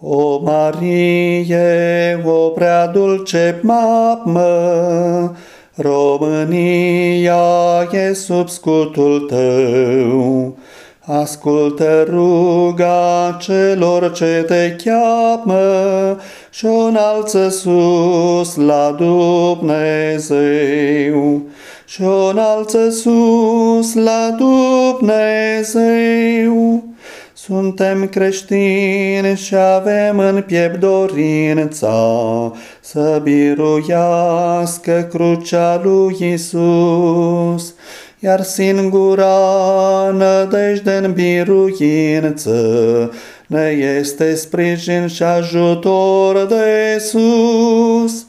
O Marie, o prea dulce mamă, România e sub scutul tău. Ascultă ruga celor ce te cheamă și o înalță sus la Dumnezeu. Și o înalță sus la Dumnezeu. Suntem creștini și avem în piept dorința să biruiască crucea lui Isus, iar singura nădejde în biruință ne este sprijin și ajutor de sus.